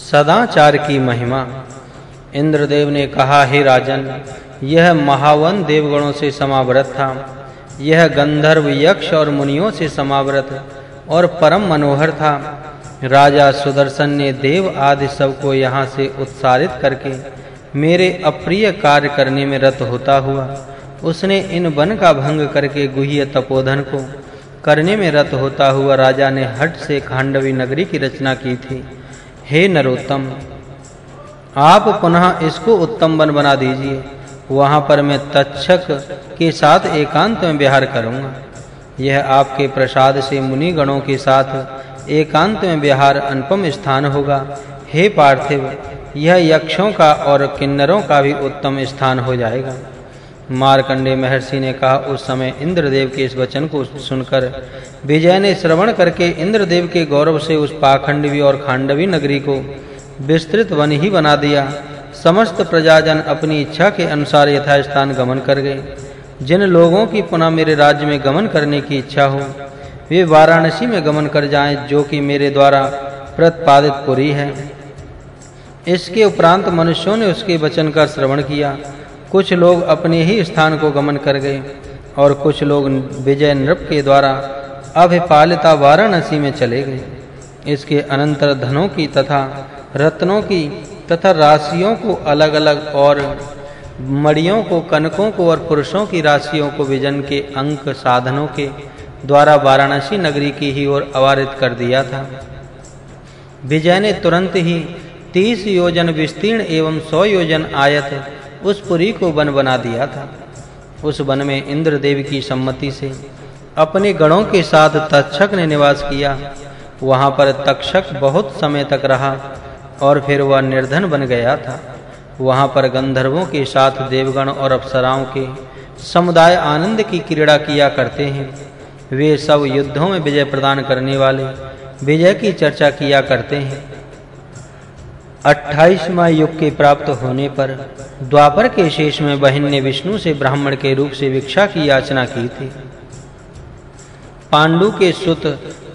सदाचार की महिमा। इंद्रदेव ने कहा, हे राजन, यह महावन देवगणों से समावृत था। यह गंधर्व यक्ष और मुनियों से समावृत और परम मनोहर था। राजा सुदर्शन ने देव आदि सबको यहाँ से उत्सारित करके मेरे अप्रिय कार्य करने में रत होता हुआ, उसने इन वन का भंग करके गुह्य तपोधन को करने में रत होता हुआ राजा ने हट से खांडवी नगरी की रचना की थी। हे नरोत्तम, आप पुनः इसको उत्तम वन बना दीजिए। वहाँ पर मैं तक्षक के साथ एकांत में विहार करूँगा। यह आपके प्रसाद से मुनि गणों के साथ एकांत में विहार अनुपम स्थान होगा। हे पार्थिव, यह यक्षों का और किन्नरों का भी उत्तम स्थान हो जाएगा। मार्कंडे महर्षि ने कहा, उस समय इंद्रदेव के इस वचन को सुनकर विजय ने श्रवण करके इंद्रदेव के गौरव से उस पाखंडवी और खांडवी नगरी को विस्तृत वन ही बना दिया। समस्त प्रजाजन अपनी इच्छा के अनुसार यथास्थान गमन कर गए। जिन लोगों की पुनः मेरे राज्य में गमन करने की इच्छा हो, वे वाराणसी में गमन कर जाएँ, जो कि मेरे द्वारा प्रतिपादित पुरी है। इसके उपरांत मनुष्यों ने उसके वचन का श्रवण किया। कुछ लोग अपने ही स्थान को गमन कर गए और कुछ लोग विजय नृप के द्वारा अभिपालिता वाराणसी में चले गए। इसके अनंतर धनों की तथा रत्नों की तथा राशियों को अलग-अलग और मड़ियों को, कनकों को और पुरुषों की राशियों को विजन के अंक साधनों के द्वारा वाराणसी नगरी की ही ओर अवारित कर दिया था। विजय ने तुरंत ही 30 योजन विस्तीर्ण एवं 100 योजन आयत उस पुरी को वन बना दिया था। उस वन में इंद्र देव की सम्मति से अपने गणों के साथ तक्षक ने निवास किया। वहाँ पर तक्षक बहुत समय तक रहा और फिर वह निर्धन बन गया था। वहाँ पर गंधर्वों के साथ देवगण और अप्सराओं के समुदाय आनंद की क्रीड़ा किया करते हैं। वे सब युद्धों में विजय प्रदान करने वाले, विजय की चर्चा किया करते हैं। 28वां युग के प्राप्त होने पर द्वापर के शेष में बहन ने विष्णु से ब्राह्मण के रूप से भिक्षा की याचना की थी। पांडु के सुत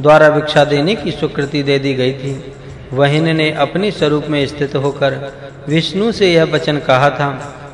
द्वारा भिक्षा देने की स्वीकृति दे दी गई थी। वहिन ने अपने स्वरूप में स्थित होकर विष्णु से यह वचन कहा था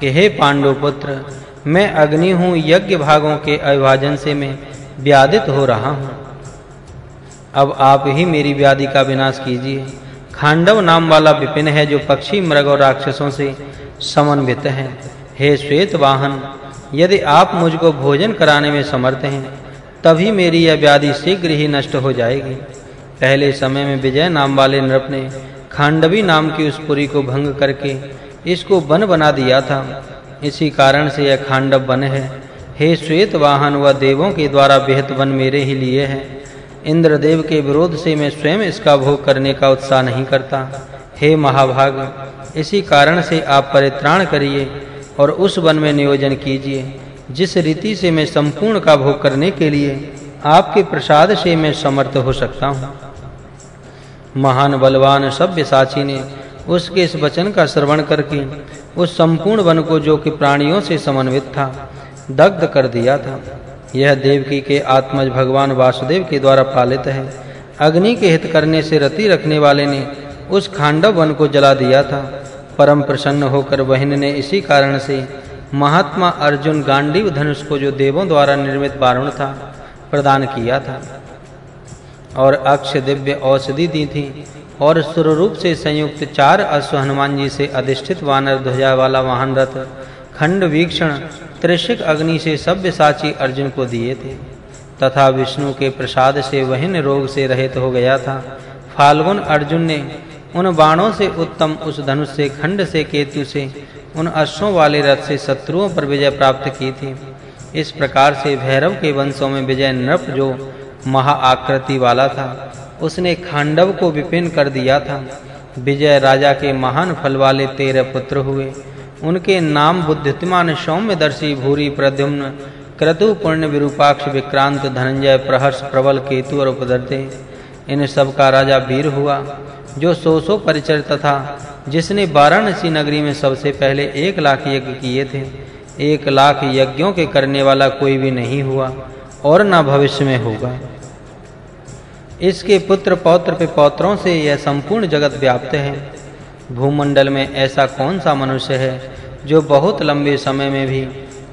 कि, हे पांडु पुत्र, मैं अग्नि हूँ, यज्ञ भागों के अविभाजन से मैं व्याधित हो रहा हूँ। अब आप ही मेरी व्याधि का विनाश कीजिए। खांडव नाम वाला विपिन है जो पक्षी, मृग और राक्षसों से समन्वित है। हे श्वेत वाहन, यदि आप मुझको भोजन कराने में समर्थ हैं, तभी मेरी यह व्याधि शीघ्र ही नष्ट हो जाएगी। पहले समय में विजय नाम वाले नृप ने खांडवी नाम की उस पुरी को भंग करके इसको वन बना दिया था। इसी कारण से यह खांडव वन है। हे श्वेत वाहन व देवों के द्वारा विहित वन मेरे ही लिए है। इंद्रदेव के विरोध से मैं स्वयं इसका भोग करने का उत्साह नहीं करता। हे महाभाग, इसी कारण से आप परित्राण करिए और उस वन में नियोजन कीजिए। जिस रीति से मैं संपूर्ण का भोग करने के लिए आपके प्रसाद से मैं समर्थ हो सकता हूँ। महान बलवान सभ्य साची ने उसके इस वचन का श्रवण करके उस संपूर्ण वन को जो कि प्राणियों से समन्वित था, दग्ध कर दिया था। यह देवकी के आत्मज भगवान वासुदेव के द्वारा पालित है। अग्नि के हित करने से रति रखने वाले ने उस खांडव वन को जला दिया था। परम प्रसन्न होकर बहन ने इसी कारण से महात्मा अर्जुन गांडीव धनुष को जो देवों द्वारा निर्मित वारुण था, प्रदान किया था। और अक्ष दिव्य औषधि दी थी और रूप से संयुक्त चार अश्व हनुमान जी से अधिष्ठित वानर ध्वजा वाला वाहन रथ खंड वीक्षण त्रिशिक अग्नि से सभ्य साची अर्जुन को दिए थे। तथा विष्णु के प्रसाद से वहिन रोग से रहित हो गया था। फाल्गुन अर्जुन ने उन बाणों से उत्तम उस धनुष से, खंड से, केतु से, उन अश्वों वाले रथ से शत्रुओं पर विजय प्राप्त की थी। इस प्रकार से भैरव के वंशों में विजय नृप जो महा आकृति वाला था, उसने खांडव को विपिन कर दिया था। विजय राजा के महान फल वाले तेरह पुत्र हुए। उनके नाम बुद्धिमान सौम्यदर्शी भूरी प्रद्युम्न, क्रतु पुण्य विरूपाक्ष विक्रांत धनंजय प्रहर्ष प्रबल केतु और उपदर्ते। इन सब का राजा वीर हुआ, जो सौ सौ परिचय तथा, जिसने वाराणसी नगरी में सबसे पहले एक लाख यज्ञ किए थे, एक लाख यज्ञों के करने वाला कोई भी नहीं हुआ, और ना भविष्य में होगा। इसके पुत्र पौत्र पे पौत्रों से यह संपूर्ण जगत व्याप्त है। भूमंडल में ऐसा कौन सा मनुष्य है जो बहुत लंबे समय में भी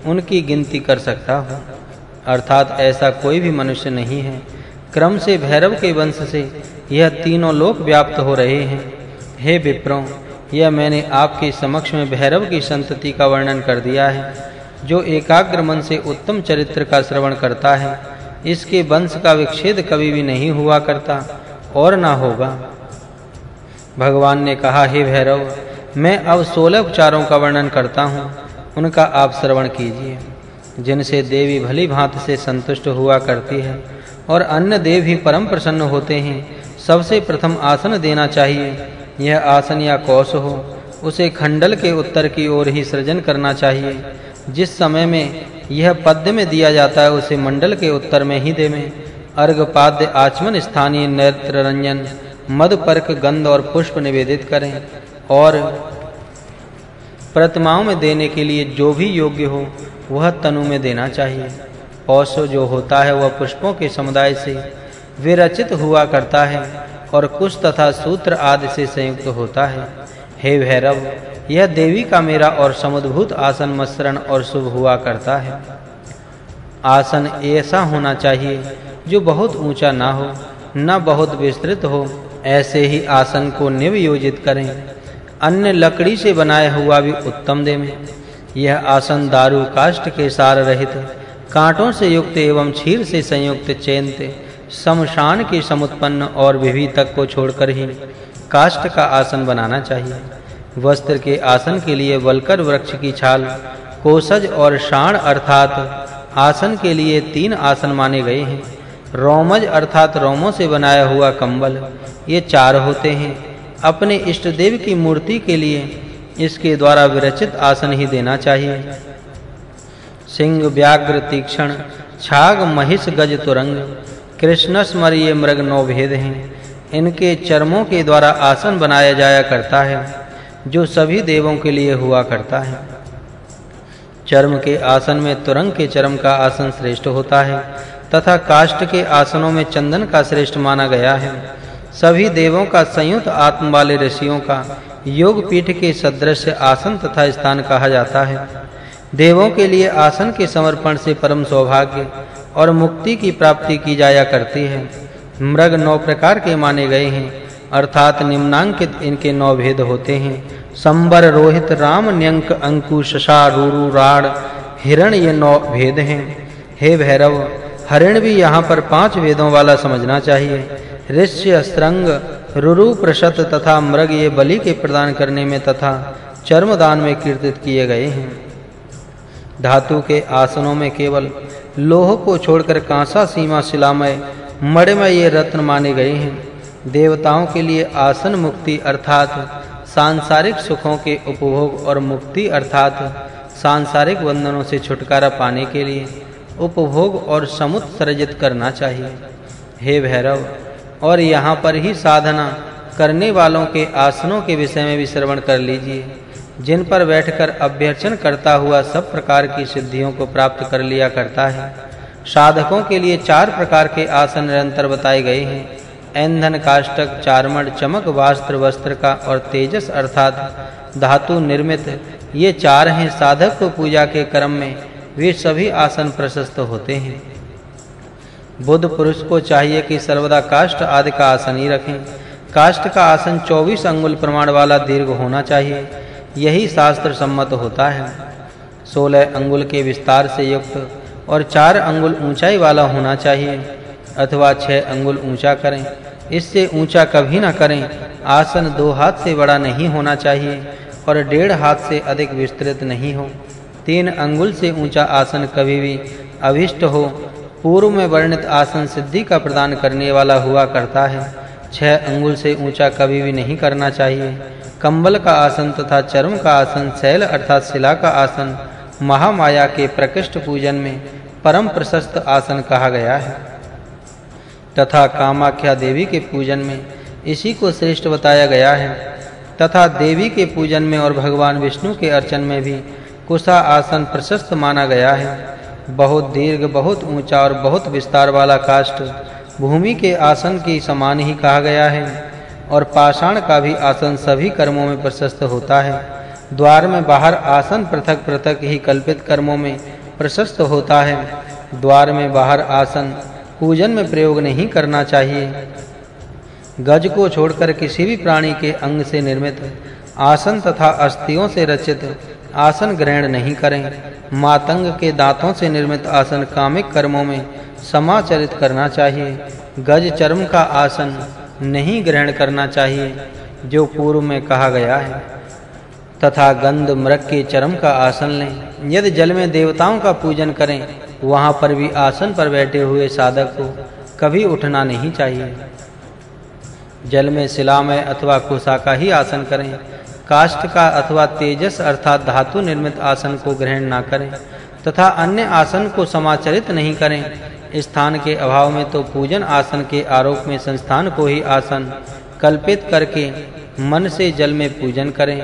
उनकी गिनती कर सकता हो? अर्थात ऐसा कोई भी मनुष्य नहीं है। क्रम से भैरव के वंश से यह तीनों लोक व्याप्त हो रहे हैं। हे विप्रों, यह मैंने आपके समक्ष में भैरव की संतति का वर्णन कर दिया है, जो एकाग्र मन से उत्तम चरित्र का श्रवण करता है। इसके वंश का विच्छेद कभी भी नहीं हुआ करता और ना होगा। भगवान ने कहा, हे भैरव, मैं अब सोलह उपचारों का वर्णन करता हूँ। उनका आप श्रवण कीजिए। जिनसे देवी भली भांति से संतुष्ट हुआ करती है और अन्य देव भी परम प्रसन्न होते हैं, सबसे प्रथम आसन देना चाहिए। यह आसन या कौश हो, उसे खंडल के उत्तर की ओर ही सृजन करना चाहिए। जिस समय में यह पद्य में दिया जाता है, उसे मंडल के उत्तर में ही दे में अर्घ पाद्य आचमन स्थानीय नेत्र रंजन मद पर्क गंध और पुष्प निवेदित करें और प्रतिमाओं में देने के लिए जो भी योग्य हो, वह तनु में देना चाहिए। औसो जो होता है वह पुष्पों के समुदाय से विरचित हुआ करता है और कुश तथा सूत्र आदि से संयुक्त होता है। हे भैरव, यह देवी का मेरा और समुद्भूत आसन मसरण और शुभ हुआ करता है। आसन ऐसा होना चाहिए जो बहुत ऊँचा ना हो, न बहुत विस्तृत हो ऐसे ही आसन को निवयोजित करें। अन्य लकड़ी से बनाया हुआ भी उत्तम दे में। यह आसन दारु काष्ठ के सार रहित, कांटों से युक्त एवं क्षीर से संयुक्त चैनते समशान के समुत्पन्न और विधि तक को छोड़कर ही काष्ठ का आसन बनाना चाहिए। वस्त्र के आसन के लिए वलकर वृक्ष की छाल, कोसज और शाण अर्थात आसन के लिए तीन आसन माने गए हैं। रोमज अर्थात रोमों से बनाया हुआ कंबल, ये चार होते हैं। अपने इष्ट देव की मूर्ति के लिए इसके द्वारा विरचित आसन ही देना चाहिए। सिंह व्याघ्र तीक्ष्ण, छाग महिष गज तुरंग, कृष्ण स्मरिय मृग नौ भेद हैं। इनके चर्मों के द्वारा आसन बनाया जाया करता है, जो सभी देवों के लिए हुआ करता है। चर्म के आसन में तुरंग के चर्म का आसन श्रेष्ठ होता है। तथा काष्ठ के आसनों में चंदन का श्रेष्ठ माना गया है। सभी देवों का संयुक्त आत्म वाले ऋषियों का योग पीठ के सदृश आसन तथा स्थान कहा जाता है। देवों के लिए आसन के समर्पण से परम सौभाग्य और मुक्ति की प्राप्ति की जाया करती है। मृग नौ प्रकार के माने गए हैं, अर्थात निम्नांकित इनके नौ भेद होते हैं। संबर, रोहित, राम, न्यंक, अंकुश रूरु, राड हिरण ये नौ भेद हैं। हे भैरव हरिण भी यहाँ पर पाँच वेदों वाला समझना चाहिए। ऋष्य स्त्रंग रुरु प्रशत तथा मृग ये बलि के प्रदान करने में तथा चर्मदान में कीर्तित किए गए हैं। धातु के आसनों में केवल लोह को छोड़कर कांसा, सीमा, शिलामय मणिमय ये रत्न माने गए हैं। देवताओं के लिए आसन मुक्ति अर्थात सांसारिक सुखों के उपभोग और मुक्ति अर्थात सांसारिक बंधनों से छुटकारा पाने के लिए। उपभोग और समुत्सर्जित करना चाहिए। हे भैरव, और यहाँ पर ही साधना करने वालों के आसनों के विषय में भी श्रवण कर लीजिए। जिन पर बैठकर अभ्यर्चन करता हुआ सब प्रकार की सिद्धियों को प्राप्त कर लिया करता है, साधकों के लिए चार प्रकार के आसन निरंतर बताए गए हैं। ऐंधन काष्टक चारमण चमक, वास्त्र, वस्त्र का और तेजस अर्थात धातु निर्मित, ये चार हैं साधक को पूजा के क्रम में वे सभी आसन प्रशस्त होते हैं। बुद्ध पुरुष को चाहिए कि सर्वदा काष्ट आदि का आसन ही रखें। काष्ट का आसन 24 अंगुल प्रमाण वाला दीर्घ होना चाहिए। यही शास्त्र सम्मत होता है। 16 अंगुल के विस्तार से युक्त और 4 अंगुल ऊंचाई वाला होना चाहिए अथवा 6 अंगुल ऊँचा करें। इससे ऊँचा कभी ना करें। आसन दो हाथ से बड़ा नहीं होना चाहिए और डेढ़ हाथ से अधिक विस्तृत नहीं हो। तीन अंगुल से ऊँचा आसन कभी भी अभिष्ट हो, पूर्व में वर्णित आसन सिद्धि का प्रदान करने वाला हुआ करता है। छह अंगुल से ऊँचा कभी भी नहीं करना चाहिए। कंबल का आसन तथा चर्म का आसन, शैल अर्थात शिला का आसन, महामाया के प्रकृष्ट पूजन में परम प्रशस्त आसन कहा गया है। तथा कामाख्या देवी के पूजन में इसी को श्रेष्ठ बताया गया है। तथा देवी के पूजन में और भगवान विष्णु के अर्चन में भी कुशा आसन प्रशस्त माना गया है। बहुत दीर्घ, बहुत ऊँचा और बहुत विस्तार वाला काष्ठ भूमि के आसन की समान ही कहा गया है और पाषाण का भी आसन सभी कर्मों में प्रशस्त होता है। द्वार में बाहर आसन पृथक-पृथक ही कल्पित कर्मों में प्रशस्त होता है। द्वार में बाहर आसन पूजन में प्रयोग नहीं करना चाहिए। गज को छोड़कर किसी भी प्राणी के अंग से निर्मित आसन तथा अस्थियों से रचित आसन ग्रहण नहीं करें। मातंग के दांतों से निर्मित आसन कामिक कर्मों में समाचरित करना चाहिए। गज चर्म का आसन नहीं ग्रहण करना चाहिए, जो पूर्व में कहा गया है। तथा गंध मृग के चरम का आसन लें। यदि जल में देवताओं का पूजन करें, वहाँ पर भी आसन पर बैठे हुए साधक को कभी उठना नहीं चाहिए। जल में शिला में अथवा कुशा का ही आसन करें। काष्ठ का अथवा तेजस अर्थात धातु निर्मित आसन को ग्रहण ना करें, तथा अन्य आसन को समाचरित नहीं करें। स्थान के अभाव में तो पूजन आसन के आरोप में संस्थान को ही आसन कल्पित करके मन से जल में पूजन करें।